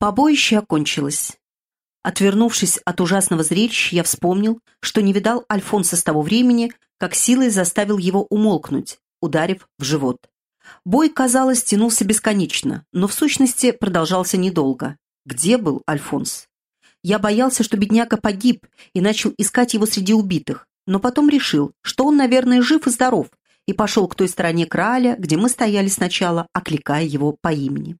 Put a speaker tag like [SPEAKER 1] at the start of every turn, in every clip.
[SPEAKER 1] Побоище окончилось. Отвернувшись от ужасного зрелища, я вспомнил, что не видал Альфонса с того времени, как силой заставил его умолкнуть, ударив в живот. Бой, казалось, тянулся бесконечно, но в сущности продолжался недолго. Где был Альфонс? Я боялся, что бедняга погиб, и начал искать его среди убитых, но потом решил, что он, наверное, жив и здоров, и пошел к той стороне краля, где мы стояли сначала, окликая его по имени.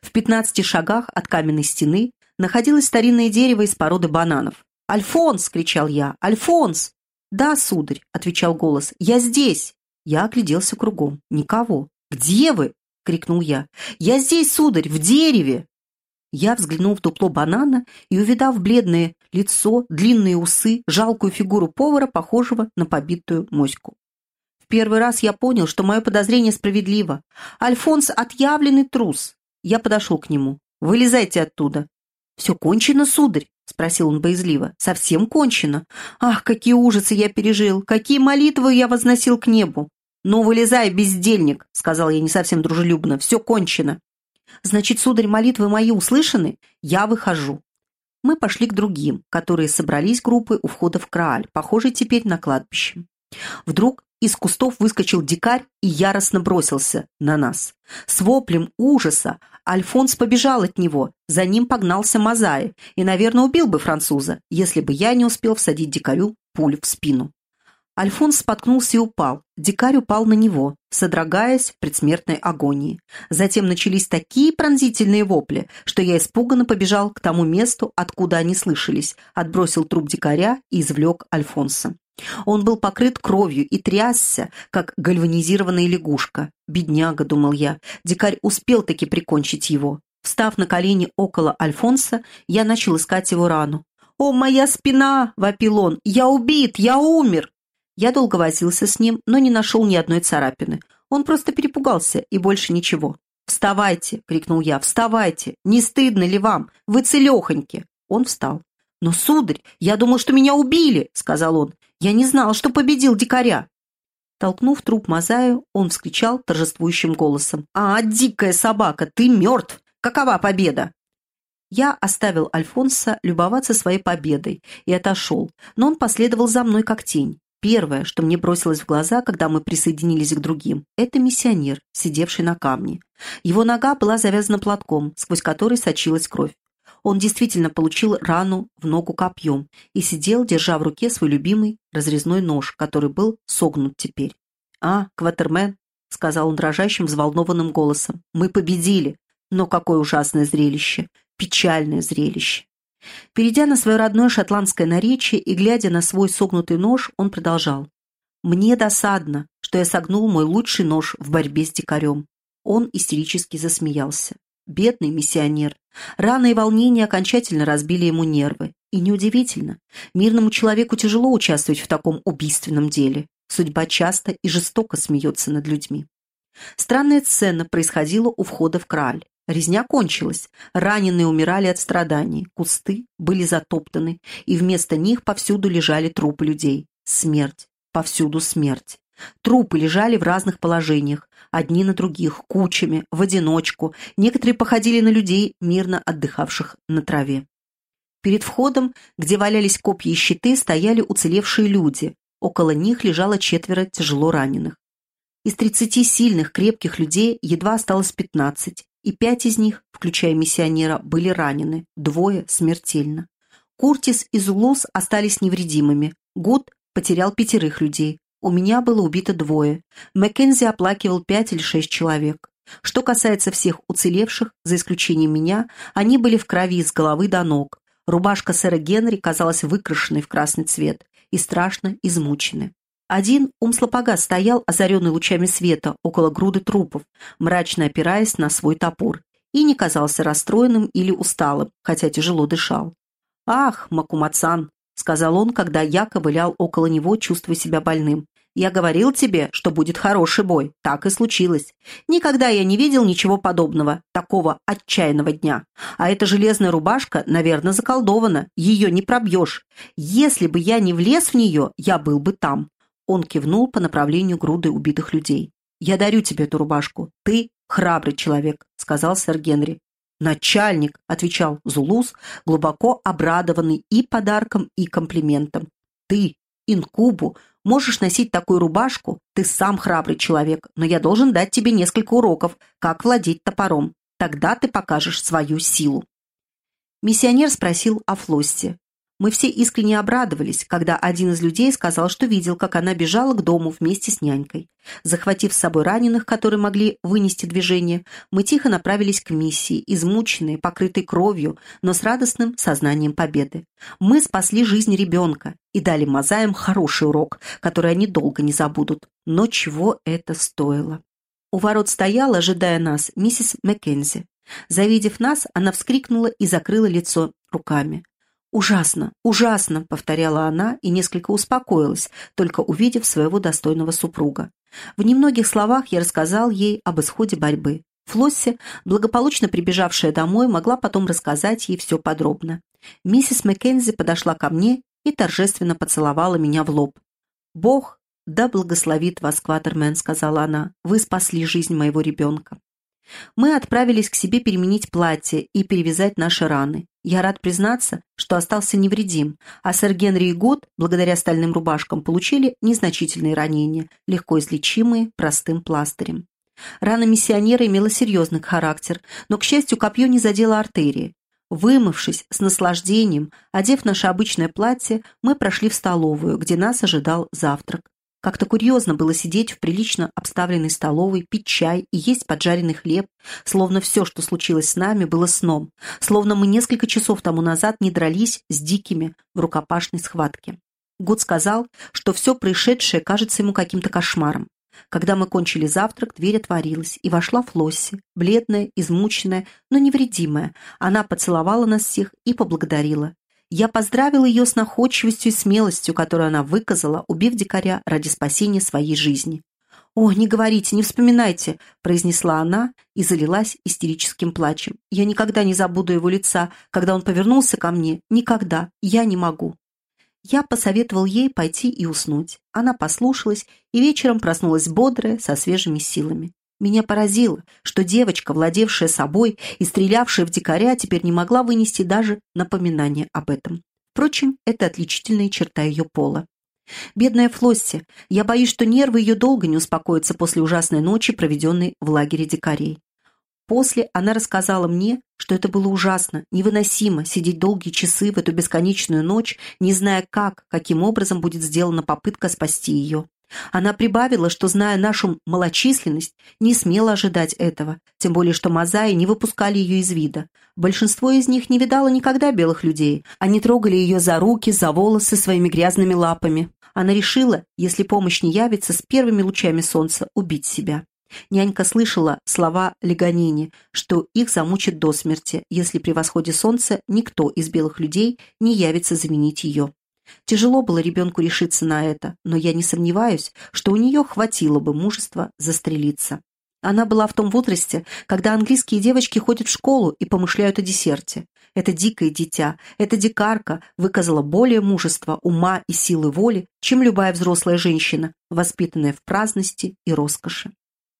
[SPEAKER 1] В пятнадцати шагах от каменной стены находилось старинное дерево из породы бананов. «Альфонс!» — кричал я. «Альфонс!» «Да, сударь!» — отвечал голос. «Я здесь!» Я огляделся кругом. «Никого!» «Где вы?» — крикнул я. «Я здесь, сударь, в дереве!» Я взглянул в дупло банана и, увидав бледное лицо, длинные усы, жалкую фигуру повара, похожего на побитую моську. В первый раз я понял, что мое подозрение справедливо. Альфонс — отъявленный трус. Я подошел к нему. «Вылезайте оттуда». «Все кончено, сударь?» — спросил он боязливо. «Совсем кончено. Ах, какие ужасы я пережил! Какие молитвы я возносил к небу!» «Ну, вылезай, бездельник!» — сказал я не совсем дружелюбно. «Все кончено». «Значит, сударь, молитвы мои услышаны? Я выхожу». Мы пошли к другим, которые собрались группой у входа в Крааль, похожий теперь на кладбище. Вдруг из кустов выскочил дикарь и яростно бросился на нас. С воплем ужаса Альфонс побежал от него, за ним погнался Мазаи и, наверное, убил бы француза, если бы я не успел всадить дикарю пулю в спину. Альфонс споткнулся и упал. Дикарь упал на него, содрогаясь в предсмертной агонии. Затем начались такие пронзительные вопли, что я испуганно побежал к тому месту, откуда они слышались, отбросил труп дикаря и извлек Альфонса. Он был покрыт кровью и трясся, как гальванизированная лягушка. «Бедняга», — думал я, — дикарь успел таки прикончить его. Встав на колени около Альфонса, я начал искать его рану. «О, моя спина!» — вопил он. «Я убит! Я умер!» Я долго возился с ним, но не нашел ни одной царапины. Он просто перепугался, и больше ничего. «Вставайте!» — крикнул я. «Вставайте! Не стыдно ли вам? Вы целехоньки!» Он встал. «Но, сударь, я думал, что меня убили!» — сказал он. Я не знал, что победил дикаря!» Толкнув труп Мазаю, он вскричал торжествующим голосом. «А, дикая собака, ты мертв! Какова победа?» Я оставил Альфонса любоваться своей победой и отошел, но он последовал за мной как тень. Первое, что мне бросилось в глаза, когда мы присоединились к другим, это миссионер, сидевший на камне. Его нога была завязана платком, сквозь который сочилась кровь. Он действительно получил рану в ногу копьем и сидел, держа в руке свой любимый разрезной нож, который был согнут теперь. «А, Кватермен», — сказал он дрожащим, взволнованным голосом, — «мы победили, но какое ужасное зрелище, печальное зрелище». Перейдя на свое родное шотландское наречие и глядя на свой согнутый нож, он продолжал. «Мне досадно, что я согнул мой лучший нож в борьбе с дикарем». Он истерически засмеялся. Бедный миссионер. Раны и волнения окончательно разбили ему нервы. И неудивительно. Мирному человеку тяжело участвовать в таком убийственном деле. Судьба часто и жестоко смеется над людьми. Странная сцена происходила у входа в Краль. Резня кончилась, раненые умирали от страданий, кусты были затоптаны, и вместо них повсюду лежали трупы людей. Смерть, повсюду смерть. Трупы лежали в разных положениях, одни на других, кучами, в одиночку. Некоторые походили на людей, мирно отдыхавших на траве. Перед входом, где валялись копья и щиты, стояли уцелевшие люди. Около них лежало четверо тяжело раненых. Из тридцати сильных, крепких людей едва осталось пятнадцать, и пять из них, включая миссионера, были ранены, двое смертельно. Куртис и Зулус остались невредимыми. Гуд потерял пятерых людей, у меня было убито двое. Маккензи оплакивал пять или шесть человек. Что касается всех уцелевших, за исключением меня, они были в крови с головы до ног. Рубашка сэра Генри казалась выкрашенной в красный цвет и страшно измучены. Один Умслопога стоял, озаренный лучами света, около груды трупов, мрачно опираясь на свой топор, и не казался расстроенным или усталым, хотя тяжело дышал. «Ах, Макумацан!» — сказал он, когда я ковылял около него, чувствуя себя больным. Я говорил тебе, что будет хороший бой. Так и случилось. Никогда я не видел ничего подобного, такого отчаянного дня. А эта железная рубашка, наверное, заколдована. Ее не пробьешь. Если бы я не влез в нее, я был бы там». Он кивнул по направлению груды убитых людей. «Я дарю тебе эту рубашку. Ты храбрый человек», — сказал сэр Генри. «Начальник», — отвечал Зулус, глубоко обрадованный и подарком, и комплиментом. «Ты, инкубу, можешь носить такую рубашку, ты сам храбрый человек, но я должен дать тебе несколько уроков, как владеть топором. Тогда ты покажешь свою силу». Миссионер спросил о Флоссе. Мы все искренне обрадовались, когда один из людей сказал, что видел, как она бежала к дому вместе с нянькой. Захватив с собой раненых, которые могли вынести движение, мы тихо направились к миссии, измученные, покрытые кровью, но с радостным сознанием победы. Мы спасли жизнь ребенка и дали мозаям хороший урок, который они долго не забудут. Но чего это стоило? У ворот стояла, ожидая нас, миссис Маккензи. Завидев нас, она вскрикнула и закрыла лицо руками. «Ужасно, ужасно!» — повторяла она и несколько успокоилась, только увидев своего достойного супруга. В немногих словах я рассказал ей об исходе борьбы. Флосси, благополучно прибежавшая домой, могла потом рассказать ей все подробно. Миссис Маккензи подошла ко мне и торжественно поцеловала меня в лоб. «Бог да благословит вас, Кватермен», — сказала она. «Вы спасли жизнь моего ребенка». Мы отправились к себе переменить платье и перевязать наши раны. Я рад признаться, что остался невредим, а сэр Генри и Гуд, благодаря стальным рубашкам, получили незначительные ранения, легко излечимые простым пластырем. Рана миссионера имела серьезный характер, но, к счастью, копье не задело артерии. Вымывшись с наслаждением, одев наше обычное платье, мы прошли в столовую, где нас ожидал завтрак. Как-то курьезно было сидеть в прилично обставленной столовой, пить чай и есть поджаренный хлеб, словно все, что случилось с нами, было сном, словно мы несколько часов тому назад не дрались с дикими в рукопашной схватке. Гуд сказал, что все происшедшее кажется ему каким-то кошмаром. Когда мы кончили завтрак, дверь отворилась, и вошла Флосси, бледная, измученная, но невредимая. Она поцеловала нас всех и поблагодарила. Я поздравил ее с находчивостью и смелостью, которую она выказала, убив дикаря ради спасения своей жизни. «О, не говорите, не вспоминайте», — произнесла она и залилась истерическим плачем. «Я никогда не забуду его лица, когда он повернулся ко мне. Никогда. Я не могу». Я посоветовал ей пойти и уснуть. Она послушалась и вечером проснулась бодрая, со свежими силами. Меня поразило, что девочка, владевшая собой и стрелявшая в дикаря, теперь не могла вынести даже напоминания об этом. Впрочем, это отличительная черта ее пола. Бедная Флосси, я боюсь, что нервы ее долго не успокоятся после ужасной ночи, проведенной в лагере дикарей. После она рассказала мне, что это было ужасно, невыносимо сидеть долгие часы в эту бесконечную ночь, не зная как, каким образом будет сделана попытка спасти ее. Она прибавила, что, зная нашу малочисленность, не смела ожидать этого, тем более что мозаи не выпускали ее из вида. Большинство из них не видало никогда белых людей. Они трогали ее за руки, за волосы своими грязными лапами. Она решила, если помощь не явится, с первыми лучами солнца убить себя. Нянька слышала слова Леганини, что их замучат до смерти, если при восходе солнца никто из белых людей не явится заменить ее. Тяжело было ребенку решиться на это, но я не сомневаюсь, что у нее хватило бы мужества застрелиться. Она была в том возрасте, когда английские девочки ходят в школу и помышляют о десерте. Это дикое дитя, эта дикарка выказала более мужества, ума и силы воли, чем любая взрослая женщина, воспитанная в праздности и роскоши.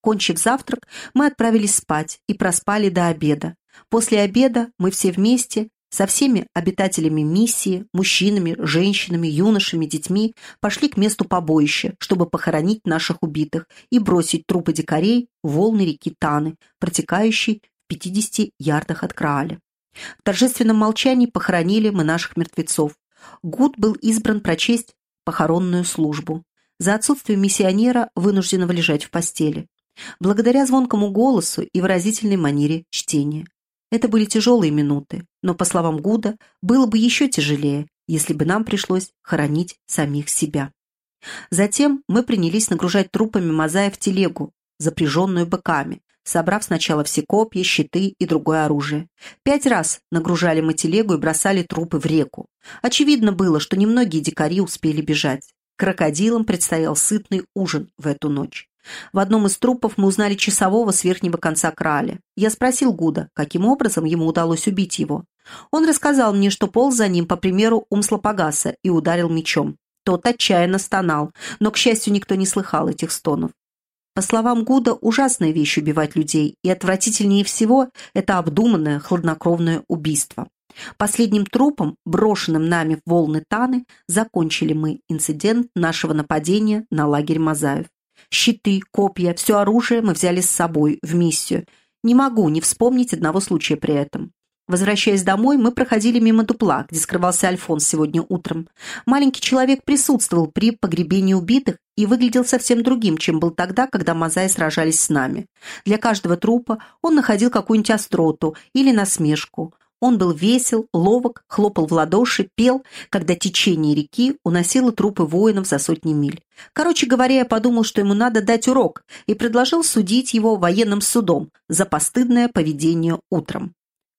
[SPEAKER 1] Кончив завтрак, мы отправились спать и проспали до обеда. После обеда мы все вместе, со всеми обитателями миссии, мужчинами, женщинами, юношами, детьми пошли к месту побоища, чтобы похоронить наших убитых и бросить трупы дикарей в волны реки Таны, протекающей в 50 ярдах от Крааля. В торжественном молчании похоронили мы наших мертвецов. Гуд был избран прочесть похоронную службу. За отсутствием миссионера, вынужденного лежать в постели. Благодаря звонкому голосу и выразительной манере чтения. Это были тяжелые минуты, но, по словам Гуда, было бы еще тяжелее, если бы нам пришлось хоронить самих себя. Затем мы принялись нагружать трупами Мазая в телегу, запряженную быками, собрав сначала все копья, щиты и другое оружие. Пять раз нагружали мы телегу и бросали трупы в реку. Очевидно было, что немногие дикари успели бежать. Крокодилам предстоял сытный ужин в эту ночь. В одном из трупов мы узнали часового с верхнего конца краля. Я спросил Гуда, каким образом ему удалось убить его. Он рассказал мне, что полз за ним по примеру Умслопогаса и ударил мечом. Тот отчаянно стонал, но, к счастью, никто не слыхал этих стонов. По словам Гуда, ужасная вещь убивать людей, и отвратительнее всего это обдуманное, хладнокровное убийство. Последним трупом, брошенным нами в волны Таны, закончили мы инцидент нашего нападения на лагерь Мазаев. Щиты, копья, все оружие мы взяли с собой в миссию. Не могу не вспомнить одного случая при этом. Возвращаясь домой, мы проходили мимо дупла, где скрывался Альфонс сегодня утром. Маленький человек присутствовал при погребении убитых и выглядел совсем другим, чем был тогда, когда Мазаи сражались с нами. Для каждого трупа он находил какую-нибудь остроту или насмешку. Он был весел, ловок, хлопал в ладоши, пел, когда течение реки уносило трупы воинов за сотни миль. Короче говоря, я подумал, что ему надо дать урок, и предложил судить его военным судом за постыдное поведение утром.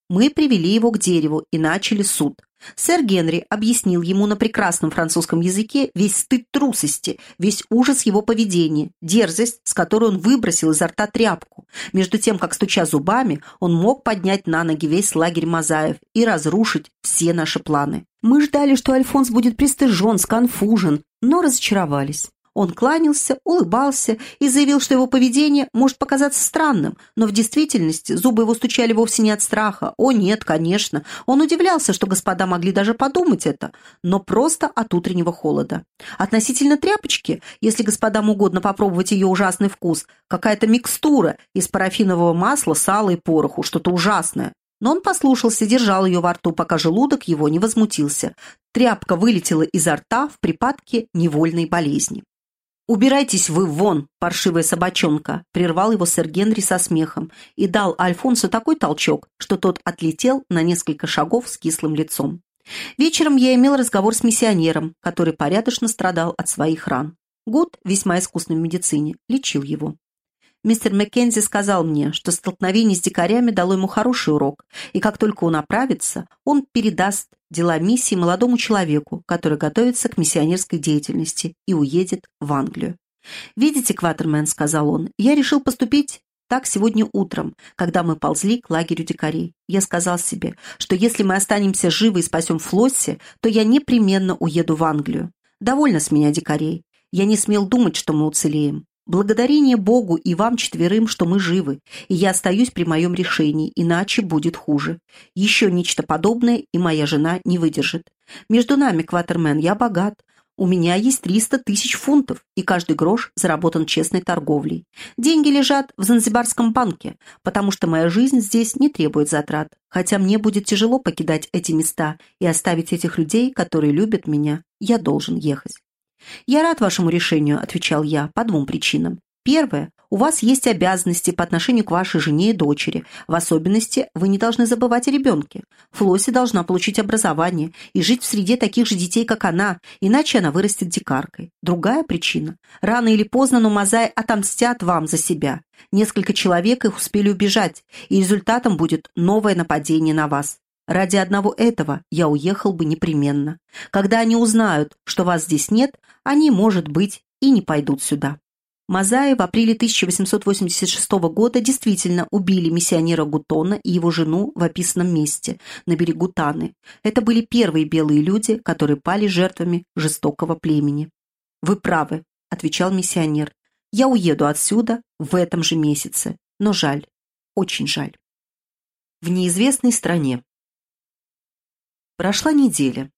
[SPEAKER 1] Мы привели его к дереву и начали суд. Сэр Генри объяснил ему на прекрасном французском языке весь стыд трусости, весь ужас его поведения, дерзость, с которой он выбросил изо рта тряпку. Между тем, как стуча зубами, он мог поднять на ноги весь лагерь Мазаев и разрушить все наши планы. Мы ждали, что Альфонс будет пристыжен, сконфужен, но разочаровались. Он кланялся, улыбался и заявил, что его поведение может показаться странным, но в действительности зубы его стучали вовсе не от страха. О, нет, конечно. Он удивлялся, что господа могли даже подумать это, но просто от утреннего холода. Относительно тряпочки, если господам угодно попробовать ее ужасный вкус, какая-то микстура из парафинового масла, сала и пороху, что-то ужасное. Но он послушался, держал ее во рту, пока желудок его не возмутился. Тряпка вылетела изо рта в припадке невольной болезни. «Убирайтесь вы вон, паршивая собачонка!» — прервал его сэр Генри со смехом и дал Альфонсу такой толчок, что тот отлетел на несколько шагов с кислым лицом. Вечером я имел разговор с миссионером, который порядочно страдал от своих ран. Гуд, весьма искусный в медицине, лечил его. Мистер Маккензи сказал мне, что столкновение с дикарями дало ему хороший урок, и как только он оправится, он передаст дела миссии молодому человеку, который готовится к миссионерской деятельности и уедет в Англию. «Видите, Кватермен», — сказал он, — «я решил поступить так сегодня утром, когда мы ползли к лагерю дикарей. Я сказал себе, что если мы останемся живы и спасем Флосси, то я непременно уеду в Англию. Довольно с меня дикарей. Я не смел думать, что мы уцелеем. Благодарение Богу и вам четверым, что мы живы, и я остаюсь при моем решении, иначе будет хуже. Еще нечто подобное, и моя жена не выдержит. Между нами, Кватермен, я богат. У меня есть 300 тысяч фунтов, и каждый грош заработан честной торговлей. Деньги лежат в Занзибарском банке, потому что моя жизнь здесь не требует затрат. Хотя мне будет тяжело покидать эти места и оставить этих людей, которые любят меня, я должен ехать. «Я рад вашему решению», — отвечал я, — «по двум причинам. Первое. У вас есть обязанности по отношению к вашей жене и дочери. В особенности, вы не должны забывать о ребенке. Флосси должна получить образование и жить в среде таких же детей, как она, иначе она вырастет дикаркой. Другая причина. Рано или поздно, но Мазай отомстят вам за себя. Несколько человек их успели убежать, и результатом будет новое нападение на вас. Ради одного этого я уехал бы непременно. Когда они узнают, что вас здесь нет, они, может быть, и не пойдут сюда. Мазаи в апреле 1886 года действительно убили миссионера Гутона и его жену в описанном месте, на берегу Таны. Это были первые белые люди, которые пали жертвами жестокого племени. «Вы правы», — отвечал миссионер. «Я уеду отсюда в этом же месяце, но жаль, очень жаль». В неизвестной стране. Прошла неделя.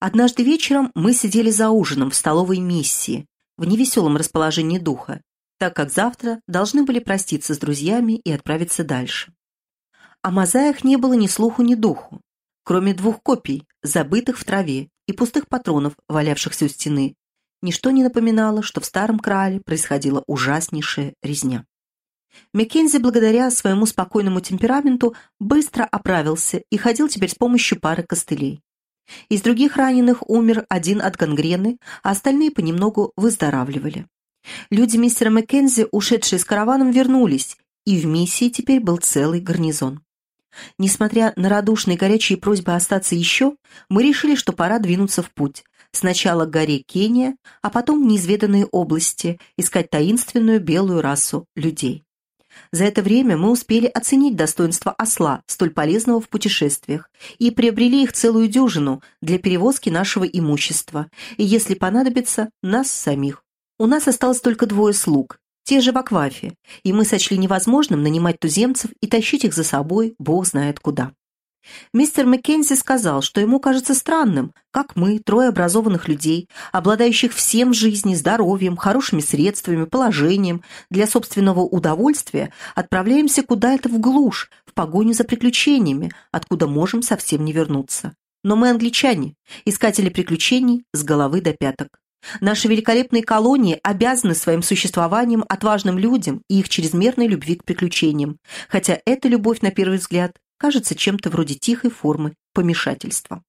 [SPEAKER 1] Однажды вечером мы сидели за ужином в столовой миссии, в невеселом расположении духа, так как завтра должны были проститься с друзьями и отправиться дальше. О мозаях не было ни слуху, ни духу, кроме двух копий, забытых в траве, и пустых патронов, валявшихся у стены. Ничто не напоминало, что в Старом Крале происходила ужаснейшая резня. Маккензи, благодаря своему спокойному темпераменту, быстро оправился и ходил теперь с помощью пары костылей. Из других раненых умер один от гангрены, а остальные понемногу выздоравливали. Люди мистера Маккензи, ушедшие с караваном, вернулись, и в миссии теперь был целый гарнизон. Несмотря на радушные горячие просьбы остаться еще, мы решили, что пора двинуться в путь. Сначала к горе Кения, а потом в неизведанные области, искать таинственную белую расу людей. За это время мы успели оценить достоинство осла, столь полезного в путешествиях, и приобрели их целую дюжину для перевозки нашего имущества, и, если понадобится, нас самих. У нас осталось только двое слуг. те же в Аквафе, и мы сочли невозможным нанимать туземцев и тащить их за собой, бог знает куда. Мистер Маккензи сказал, что ему кажется странным, как мы, трое образованных людей, обладающих всем в жизни, здоровьем, хорошими средствами, положением, для собственного удовольствия, отправляемся куда-то в глушь, в погоню за приключениями, откуда можем совсем не вернуться. Но мы англичане, искатели приключений с головы до пяток. Наши великолепные колонии обязаны своим существованием отважным людям и их чрезмерной любви к приключениям, хотя эта любовь, на первый взгляд, кажется чем-то вроде тихой формы помешательства.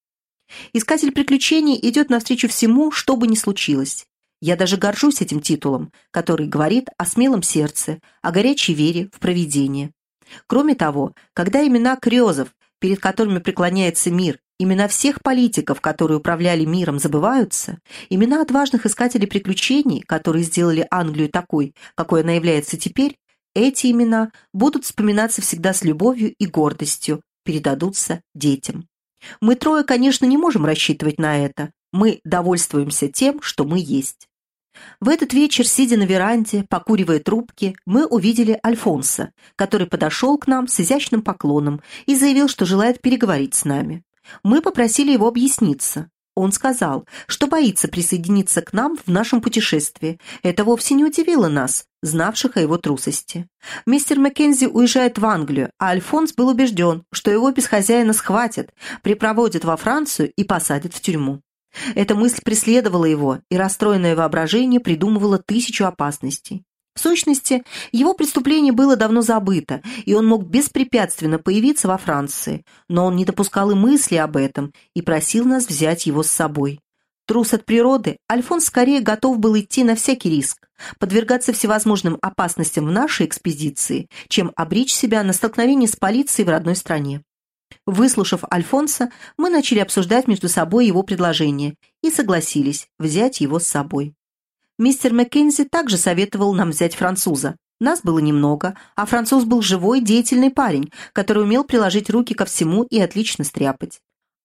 [SPEAKER 1] Искатель приключений идет навстречу всему, что бы ни случилось. Я даже горжусь этим титулом, который говорит о смелом сердце, о горячей вере в провидение. Кроме того, когда имена крезов, перед которыми преклоняется мир, имена всех политиков, которые управляли миром, забываются, имена отважных искателей приключений, которые сделали Англию такой, какой она является теперь, эти имена будут вспоминаться всегда с любовью и гордостью, передадутся детям. Мы трое, конечно, не можем рассчитывать на это. Мы довольствуемся тем, что мы есть. В этот вечер, сидя на веранде, покуривая трубки, мы увидели Альфонса, который подошел к нам с изящным поклоном и заявил, что желает переговорить с нами. Мы попросили его объясниться. Он сказал, что боится присоединиться к нам в нашем путешествии. Это вовсе не удивило нас, знавших о его трусости. Мистер Маккензи уезжает в Англию, а Альфонс был убежден, что его без хозяина схватят, припроводят во Францию и посадят в тюрьму. Эта мысль преследовала его, и расстроенное воображение придумывало тысячу опасностей. В сущности, его преступление было давно забыто, и он мог беспрепятственно появиться во Франции, но он не допускал и мысли об этом и просил нас взять его с собой. Трус от природы, Альфонс скорее готов был идти на всякий риск, подвергаться всевозможным опасностям в нашей экспедиции, чем обречь себя на столкновение с полицией в родной стране. Выслушав Альфонса, мы начали обсуждать между собой его предложение и согласились взять его с собой. Мистер Маккензи также советовал нам взять француза. Нас было немного, а француз был живой, деятельный парень, который умел приложить руки ко всему и отлично стряпать.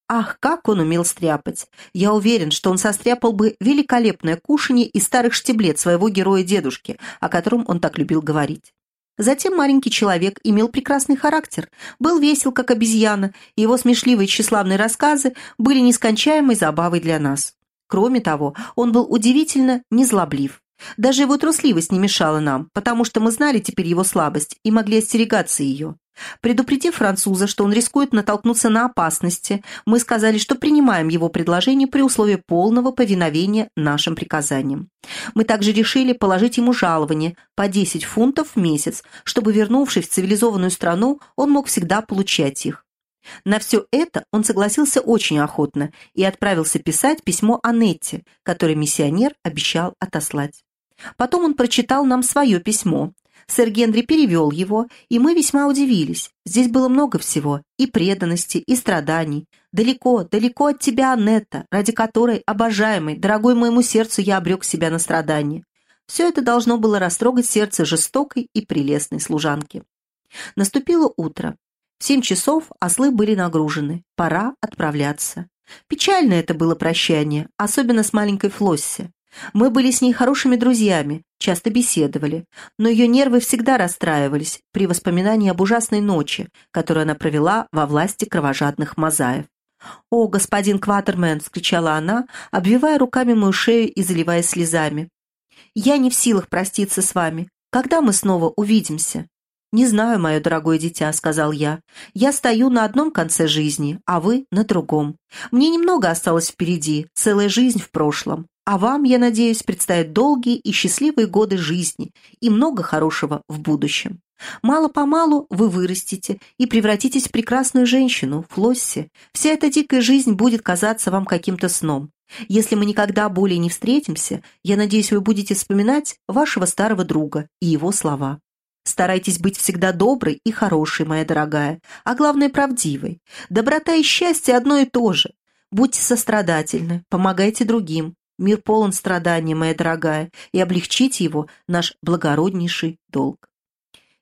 [SPEAKER 1] Ах, как он умел стряпать! Я уверен, что он состряпал бы великолепное кушанье из старых штиблет своего героя-дедушки, о котором он так любил говорить. Затем маленький человек имел прекрасный характер, был весел, как обезьяна, и его смешливые тщеславные рассказы были нескончаемой забавой для нас. Кроме того, он был удивительно незлоблив. Даже его трусливость не мешала нам, потому что мы знали теперь его слабость и могли остерегаться ее. Предупредив француза, что он рискует натолкнуться на опасности, мы сказали, что принимаем его предложение при условии полного повиновения нашим приказаниям. Мы также решили положить ему жалование по 10 фунтов в месяц, чтобы, вернувшись в цивилизованную страну, он мог всегда получать их. На все это он согласился очень охотно и отправился писать письмо Анетте, которое миссионер обещал отослать. Потом он прочитал нам свое письмо. Сэр Генри перевел его, и мы весьма удивились. Здесь было много всего, и преданности, и страданий. Далеко, далеко от тебя, Анетта, ради которой, обожаемый, дорогой моему сердцу, я обрек себя на страдания. Все это должно было растрогать сердце жестокой и прелестной служанки. Наступило утро. В семь часов ослы были нагружены. Пора отправляться. Печально это было прощание, особенно с маленькой Флосси. Мы были с ней хорошими друзьями, часто беседовали, но ее нервы всегда расстраивались при воспоминании об ужасной ночи, которую она провела во власти кровожадных мозаев. «О, господин Кватермен!» — скричала она, обвивая руками мою шею и заливая слезами. «Я не в силах проститься с вами. Когда мы снова увидимся?» «Не знаю, мое дорогое дитя», — сказал я. «Я стою на одном конце жизни, а вы на другом. Мне немного осталось впереди, целая жизнь в прошлом. А вам, я надеюсь, предстоят долгие и счастливые годы жизни и много хорошего в будущем. Мало-помалу вы вырастете и превратитесь в прекрасную женщину, Флосси. Вся эта дикая жизнь будет казаться вам каким-то сном. Если мы никогда более не встретимся, я надеюсь, вы будете вспоминать вашего старого друга и его слова. Старайтесь быть всегда доброй и хорошей, моя дорогая, а главное правдивой. Доброта и счастье одно и то же. Будьте сострадательны, помогайте другим. Мир полон страданий, моя дорогая, и облегчите его – наш благороднейший долг.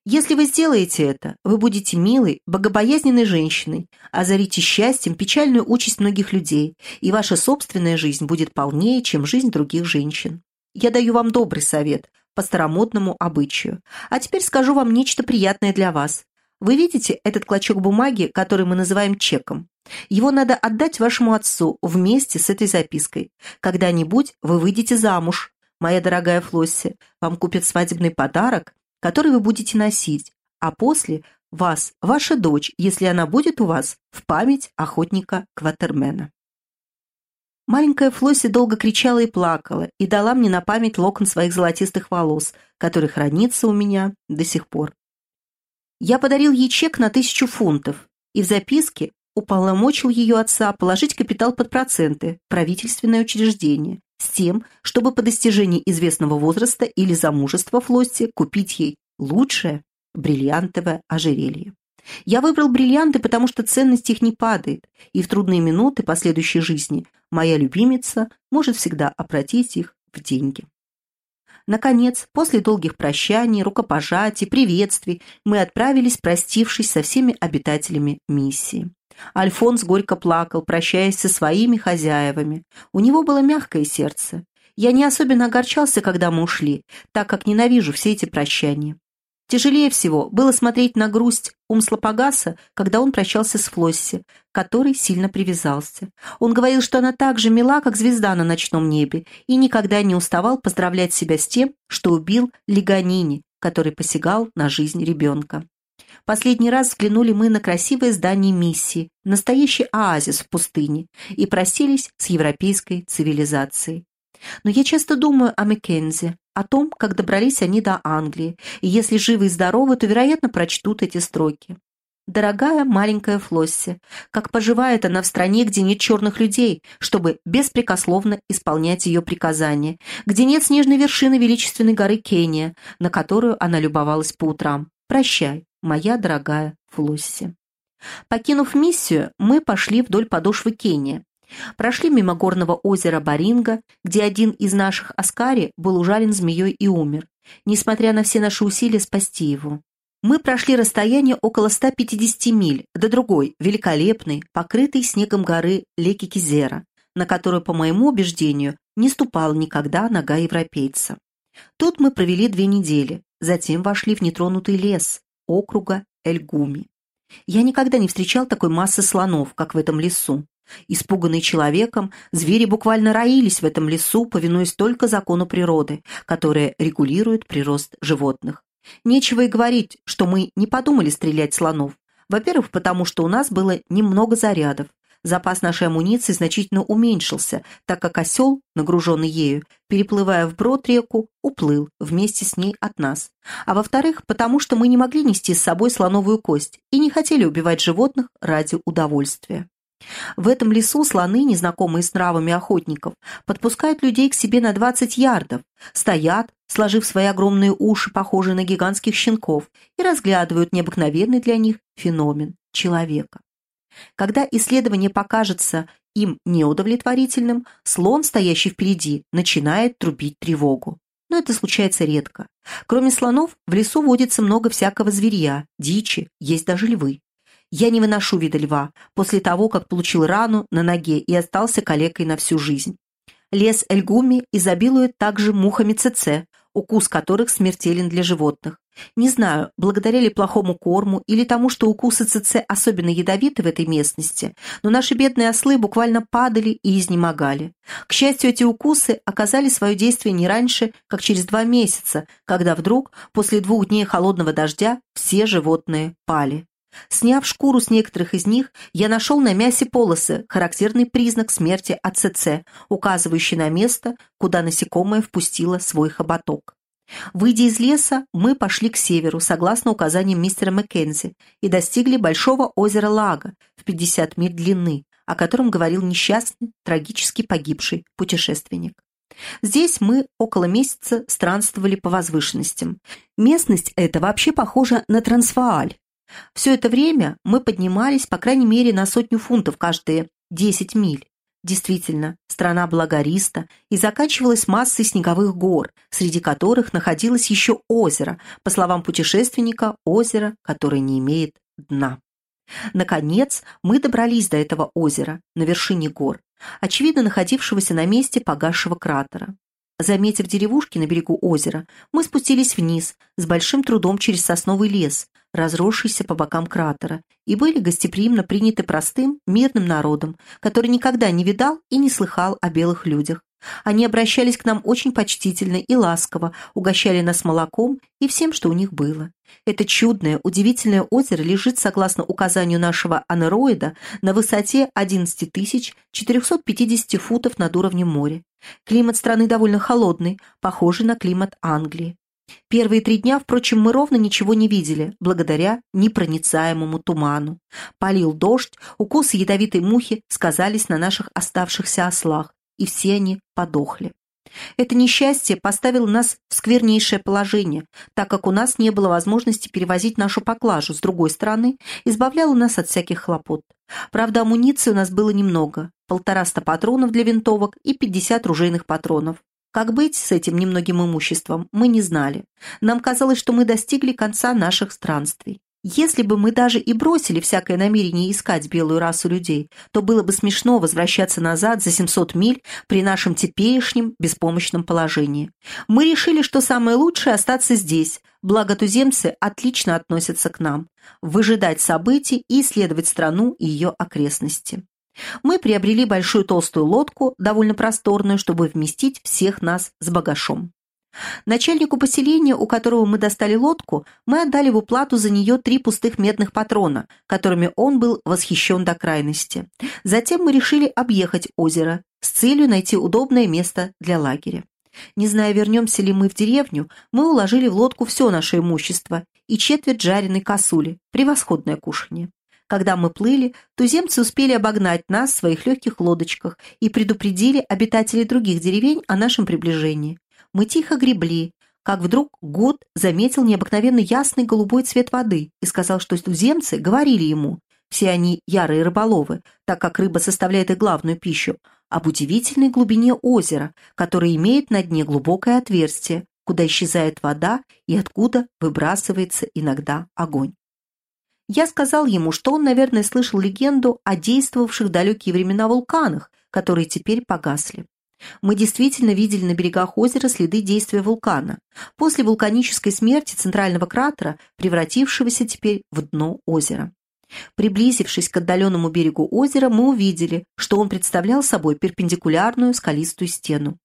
[SPEAKER 1] Если вы сделаете это, вы будете милой, богобоязненной женщиной, озарите счастьем печальную участь многих людей, и ваша собственная жизнь будет полнее, чем жизнь других женщин. Я даю вам добрый совет, по старомодному обычаю. А теперь скажу вам нечто приятное для вас. Вы видите этот клочок бумаги, который мы называем чеком? Его надо отдать вашему отцу вместе с этой запиской. Когда-нибудь вы выйдете замуж, моя дорогая Флосси, вам купят свадебный подарок, который вы будете носить, а после вас, ваша дочь, если она будет у вас, в память охотника Кватермена. Маленькая Флосси долго кричала и плакала и дала мне на память локон своих золотистых волос, который хранится у меня до сих пор. Я подарил ей чек на тысячу фунтов и в записке уполномочил ее отца положить капитал под проценты в правительственное учреждение с тем, чтобы по достижении известного возраста или замужества Флосси купить ей лучшее бриллиантовое ожерелье. Я выбрал бриллианты, потому что ценность их не падает, и в трудные минуты последующей жизни моя любимица может всегда обратить их в деньги. Наконец, после долгих прощаний, рукопожатий, приветствий, мы отправились, простившись со всеми обитателями миссии. Альфонс горько плакал, прощаясь со своими хозяевами. У него было мягкое сердце. Я не особенно огорчался, когда мы ушли, так как ненавижу все эти прощания. Тяжелее всего было смотреть на грусть Умслопогаса, когда он прощался с Флосси, который сильно привязался. Он говорил, что она так же мила, как звезда на ночном небе, и никогда не уставал поздравлять себя с тем, что убил Леганини, который посягал на жизнь ребенка. Последний раз взглянули мы на красивое здание миссии, настоящий оазис в пустыне, и простились с европейской цивилизацией. Но я часто думаю о Маккензи, о том, как добрались они до Англии, и если живы и здоровы, то, вероятно, прочтут эти строки. Дорогая маленькая Флосси, как поживает она в стране, где нет черных людей, чтобы беспрекословно исполнять ее приказания, где нет снежной вершины величественной горы Кения, на которую она любовалась по утрам. Прощай, моя дорогая Флосси. Покинув миссию, мы пошли вдоль подошвы Кения, Прошли мимо горного озера Баринга, где один из наших Аскари был ужален змеей и умер, несмотря на все наши усилия спасти его. Мы прошли расстояние около 150 миль до другой, великолепной, покрытой снегом горы Леки-Кизера, на которую, по моему убеждению, не ступала никогда нога европейца. Тут мы провели две недели, затем вошли в нетронутый лес округа Эльгуми. Я никогда не встречал такой массы слонов, как в этом лесу. Испуганные человеком, звери буквально роились в этом лесу, повинуясь только закону природы, которая регулирует прирост животных. Нечего и говорить, что мы не подумали стрелять слонов. Во-первых, потому что у нас было немного зарядов. Запас нашей амуниции значительно уменьшился, так как осел, нагруженный ею, переплывая вброд реку, уплыл вместе с ней от нас. А во-вторых, потому что мы не могли нести с собой слоновую кость и не хотели убивать животных ради удовольствия. В этом лесу слоны, незнакомые с нравами охотников, подпускают людей к себе на 20 ярдов, стоят, сложив свои огромные уши, похожие на гигантских щенков, и разглядывают необыкновенный для них феномен человека. Когда исследование покажется им неудовлетворительным, слон, стоящий впереди, начинает трубить тревогу. Но это случается редко. Кроме слонов, в лесу водится много всякого зверья, дичи, есть даже львы. Я не выношу вида льва после того, как получил рану на ноге и остался калекой на всю жизнь. Лес Эльгуми изобилует также мухами ЦЦ, укус которых смертелен для животных. Не знаю, благодаря ли плохому корму или тому, что укусы ЦЦ особенно ядовиты в этой местности, но наши бедные ослы буквально падали и изнемогали. К счастью, эти укусы оказали свое действие не раньше, как через два месяца, когда вдруг, после двух дней холодного дождя, все животные пали. Сняв шкуру с некоторых из них, я нашел на мясе полосы, характерный признак смерти АЦЦ, указывающий на место, куда насекомое впустило свой хоботок. Выйдя из леса, мы пошли к северу, согласно указаниям мистера Маккензи, и достигли большого озера Лага в 50 миль длины, о котором говорил несчастный, трагически погибший путешественник. Здесь мы около месяца странствовали по возвышенностям. Местность эта вообще похожа на Трансвааль, все это время мы поднимались по крайней мере на сотню фунтов каждые 10 миль. Действительно, страна была гориста и заканчивалась массой снеговых гор, среди которых находилось еще озеро, по словам путешественника, озеро, которое не имеет дна. Наконец, мы добрались до этого озера, на вершине гор, очевидно находившегося на месте погасшего кратера. Заметив деревушки на берегу озера, мы спустились вниз, с большим трудом через сосновый лес, разросшийся по бокам кратера, и были гостеприимно приняты простым, мирным народом, который никогда не видал и не слыхал о белых людях. Они обращались к нам очень почтительно и ласково, угощали нас молоком и всем, что у них было. Это чудное, удивительное озеро лежит, согласно указанию нашего анероида, на высоте 11 450 футов над уровнем моря. Климат страны довольно холодный, похожий на климат Англии. Первые три дня, впрочем, мы ровно ничего не видели, благодаря непроницаемому туману. Полил дождь, укусы ядовитой мухи сказались на наших оставшихся ослах, и все они подохли. Это несчастье поставило нас в сквернейшее положение, так как у нас не было возможности перевозить нашу поклажу, с другой стороны, избавляло нас от всяких хлопот. Правда, амуниции у нас было немного, полтораста патронов для винтовок и пятьдесят ружейных патронов. Как быть с этим немногим имуществом, мы не знали. Нам казалось, что мы достигли конца наших странствий. Если бы мы даже и бросили всякое намерение искать белую расу людей, то было бы смешно возвращаться назад за 700 миль при нашем теперешнем беспомощном положении. Мы решили, что самое лучшее остаться здесь, благо туземцы отлично относятся к нам, выжидать событий и исследовать страну и ее окрестности. Мы приобрели большую толстую лодку, довольно просторную, чтобы вместить всех нас с багажом. Начальнику поселения, у которого мы достали лодку, мы отдали в уплату за нее три пустых медных патрона, которыми он был восхищен до крайности. Затем мы решили объехать озеро с целью найти удобное место для лагеря. Не зная, вернемся ли мы в деревню, мы уложили в лодку все наше имущество и четверть жареной косули, превосходное кушанье. Когда мы плыли, туземцы успели обогнать нас в своих легких лодочках и предупредили обитателей других деревень о нашем приближении. Мы тихо гребли, как вдруг Год заметил необыкновенно ясный голубой цвет воды и сказал, что туземцы говорили ему, все они ярые рыболовы, так как рыба составляет их главную пищу, об удивительной глубине озера, которое имеет на дне глубокое отверстие, куда исчезает вода и откуда выбрасывается иногда огонь. Я сказал ему, что он, наверное, слышал легенду о действовавших в далекие времена вулканах, которые теперь погасли. Мы действительно видели на берегах озера следы действия вулкана, после вулканической смерти центрального кратера, превратившегося теперь в дно озера. Приблизившись к отдаленному берегу озера, мы увидели, что он представлял собой перпендикулярную скалистую стену.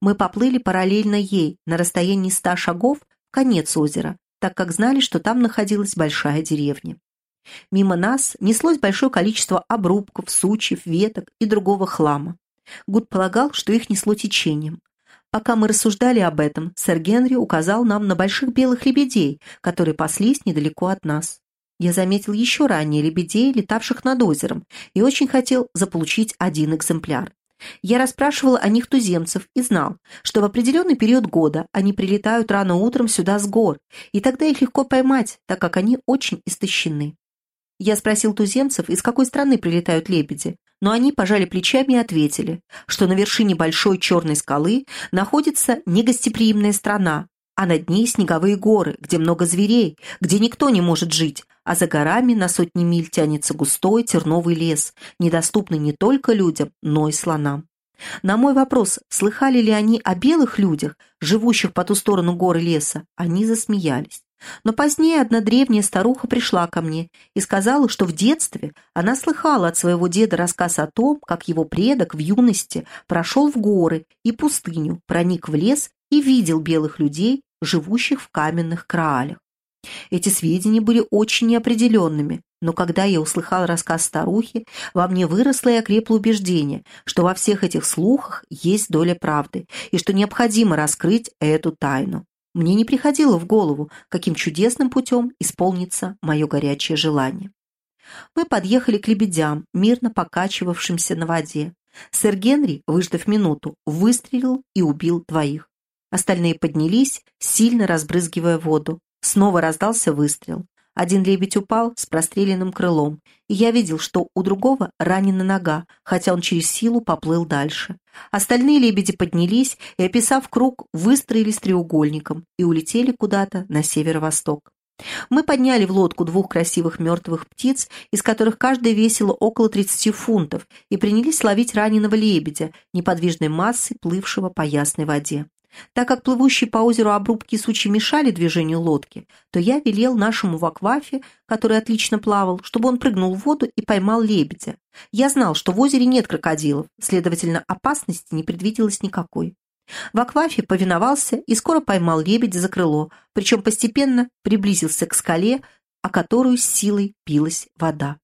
[SPEAKER 1] Мы поплыли параллельно ей на расстоянии ста шагов в конец озера, так как знали, что там находилась большая деревня. Мимо нас неслось большое количество обрубков, сучьев, веток и другого хлама. Гуд полагал, что их несло течением. Пока мы рассуждали об этом, сэр Генри указал нам на больших белых лебедей, которые паслись недалеко от нас. Я заметил еще ранее лебедей, летавших над озером, и очень хотел заполучить один экземпляр. Я расспрашивал о них туземцев и знал, что в определенный период года они прилетают рано утром сюда с гор, и тогда их легко поймать, так как они очень истощены. Я спросил туземцев, из какой страны прилетают лебеди, но они пожали плечами и ответили, что на вершине большой черной скалы находится негостеприимная страна, а над ней снеговые горы, где много зверей, где никто не может жить, а за горами на сотни миль тянется густой терновый лес, недоступный не только людям, но и слонам. На мой вопрос, слыхали ли они о белых людях, живущих по ту сторону горы леса, они засмеялись. Но позднее одна древняя старуха пришла ко мне и сказала, что в детстве она слыхала от своего деда рассказ о том, как его предок в юности прошел в горы и пустыню, проник в лес и видел белых людей, живущих в каменных краалях. Эти сведения были очень неопределенными, но когда я услыхал рассказ старухи, во мне выросло и окрепло убеждение, что во всех этих слухах есть доля правды и что необходимо раскрыть эту тайну. Мне не приходило в голову, каким чудесным путем исполнится мое горячее желание. Мы подъехали к лебедям, мирно покачивавшимся на воде. Сэр Генри, выждав минуту, выстрелил и убил двоих. Остальные поднялись, сильно разбрызгивая воду. Снова раздался выстрел. Один лебедь упал с простреленным крылом, и я видел, что у другого ранена нога, хотя он через силу поплыл дальше. Остальные лебеди поднялись и, описав круг, выстроились треугольником и улетели куда-то на северо-восток. Мы подняли в лодку двух красивых мертвых птиц, из которых каждая весила около 30 фунтов, и принялись ловить раненого лебедя, неподвижной массы, плывшего по ясной воде. Так как плывущие по озеру обрубки сучи мешали движению лодки, то я велел нашему ваквафе, который отлично плавал, чтобы он прыгнул в воду и поймал лебедя. Я знал, что в озере нет крокодилов, следовательно, опасности не предвиделось никакой. Ваквафе повиновался и скоро поймал лебедя за крыло, причем постепенно приблизился к скале, о которую с силой пилась вода.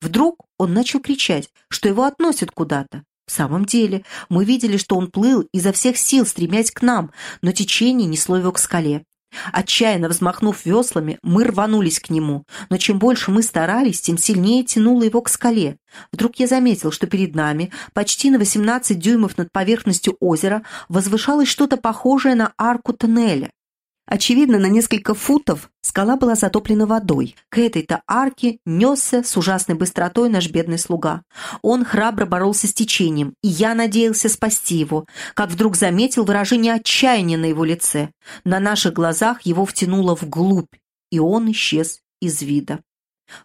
[SPEAKER 1] Вдруг он начал кричать, что его относят куда-то. В самом деле, мы видели, что он плыл изо всех сил, стремясь к нам, но течение несло его к скале. Отчаянно взмахнув веслами, мы рванулись к нему, но чем больше мы старались, тем сильнее тянуло его к скале. Вдруг я заметил, что перед нами, почти на 18 дюймов над поверхностью озера, возвышалось что-то похожее на арку тоннеля. Очевидно, на несколько футов скала была затоплена водой. К этой-то арке несся с ужасной быстротой наш бедный слуга. Он храбро боролся с течением, и я надеялся спасти его, как вдруг заметил выражение отчаяния на его лице. На наших глазах его втянуло вглубь, и он исчез из вида.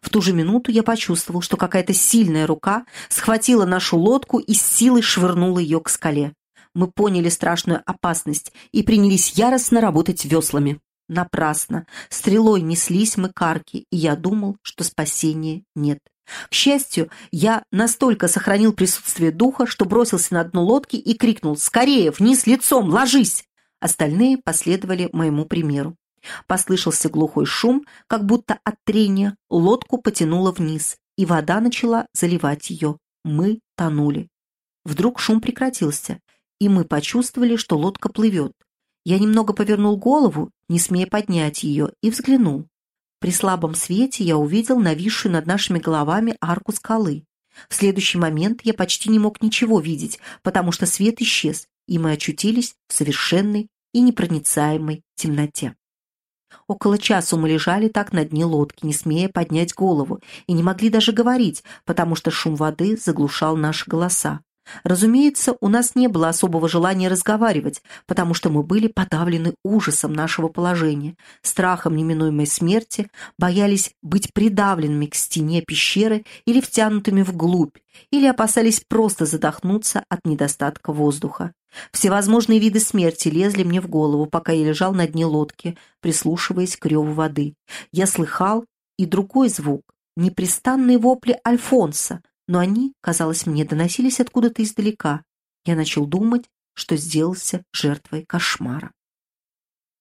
[SPEAKER 1] В ту же минуту я почувствовал, что какая-то сильная рука схватила нашу лодку и с силой швырнула ее к скале мы поняли страшную опасность и принялись яростно работать веслами. Напрасно. Стрелой неслись мы к арке, и я думал, что спасения нет. К счастью, я настолько сохранил присутствие духа, что бросился на дно лодки и крикнул «Скорее, вниз лицом, ложись!» Остальные последовали моему примеру. Послышался глухой шум, как будто от трения лодку потянуло вниз, и вода начала заливать ее. Мы тонули. Вдруг шум прекратился, и мы почувствовали, что лодка плывет. Я немного повернул голову, не смея поднять ее, и взглянул. При слабом свете я увидел нависшую над нашими головами арку скалы. В следующий момент я почти не мог ничего видеть, потому что свет исчез, и мы очутились в совершенной и непроницаемой темноте. Около часу мы лежали так на дне лодки, не смея поднять голову, и не могли даже говорить, потому что шум воды заглушал наши голоса. Разумеется, у нас не было особого желания разговаривать, потому что мы были подавлены ужасом нашего положения, страхом неминуемой смерти, боялись быть придавленными к стене пещеры или втянутыми вглубь, или опасались просто задохнуться от недостатка воздуха. Всевозможные виды смерти лезли мне в голову, пока я лежал на дне лодки, прислушиваясь к реву воды. Я слыхал и другой звук, непрестанные вопли Альфонса, но они, казалось мне, доносились откуда-то издалека. Я начал думать, что сделался жертвой кошмара.